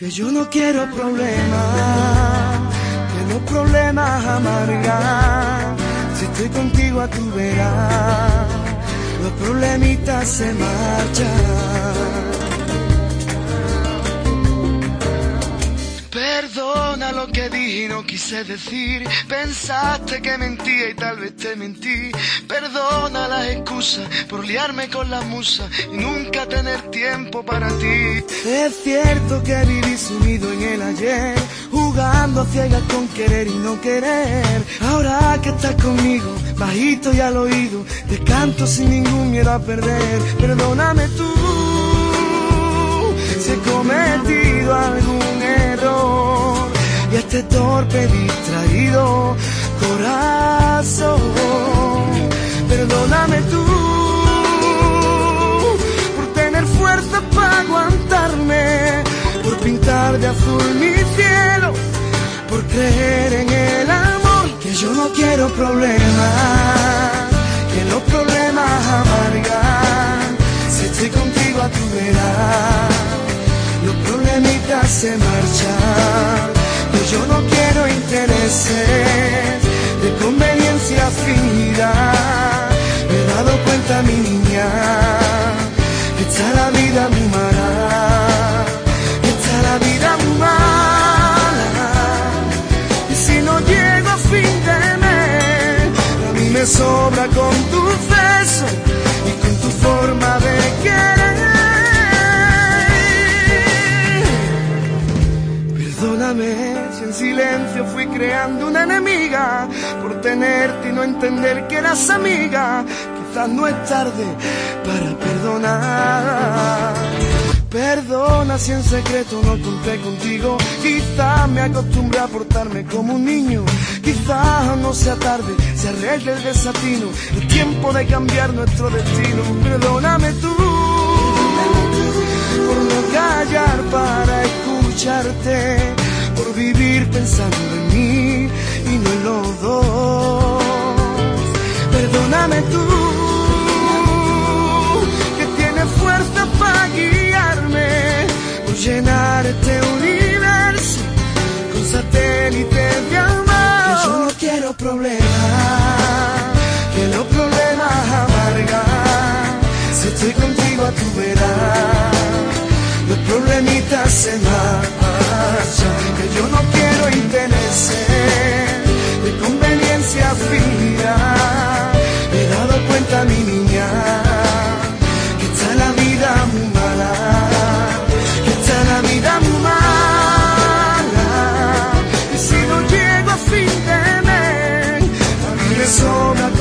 Que yo no quiero problemas, que los problemas amargan. Si estoy contigo a tu verás, los problemitas se marchan. Lo que dije y no quise decir. Pensaste que mentía y tal vez te mentí. Perdona las excusas por liarme con la musa y nunca tener tiempo para ti. Es cierto que viví sumido en el ayer, jugando a ciegas con querer y no querer. Ahora que estás conmigo, bajito y al oído, te canto sin ningún miedo a perder. Perdóname tú si he cometido algún error y este torpe distraído corazón. Perdóname tú por tener fuerza para aguantarme, por pintar de azul mi cielo, por creer en el amor, que yo no quiero problemas, que los problemas amargan, si estoy contigo a tu verás los problemitas se marchan. Intereses de conveniencia fingida. Me he dado cuenta, mi niña, que está la vida muy mala, que está la vida muy mala. Y si no llego a fin de mes, a mí me sobra con tu beso y con tu forma de querer. Perdóname fui creando una enemiga por tenerte y no entender que eras amiga. Quizás no es tarde para perdonar. Perdona si en secreto no conté contigo. Quizás me acostumbré a portarme como un niño. Quizás no sea tarde, se arregle el desatino. El tiempo de cambiar nuestro destino. Perdóname tú por no callar para escucharte. Vivir pensando en mí y no en los dos. Perdóname tú que tienes fuerza para guiarme, por llenar este universo con satélites de amor. Que yo no quiero problemas, que los problemas amargan. Si estoy contigo a tu verás, los problemitas se marchan yo no quiero intereses de conveniencia fina. Me he dado cuenta, mi niña, que está la vida muy mala, que está la vida muy mala. Y si no llego a fin de mes, a mí me sobra.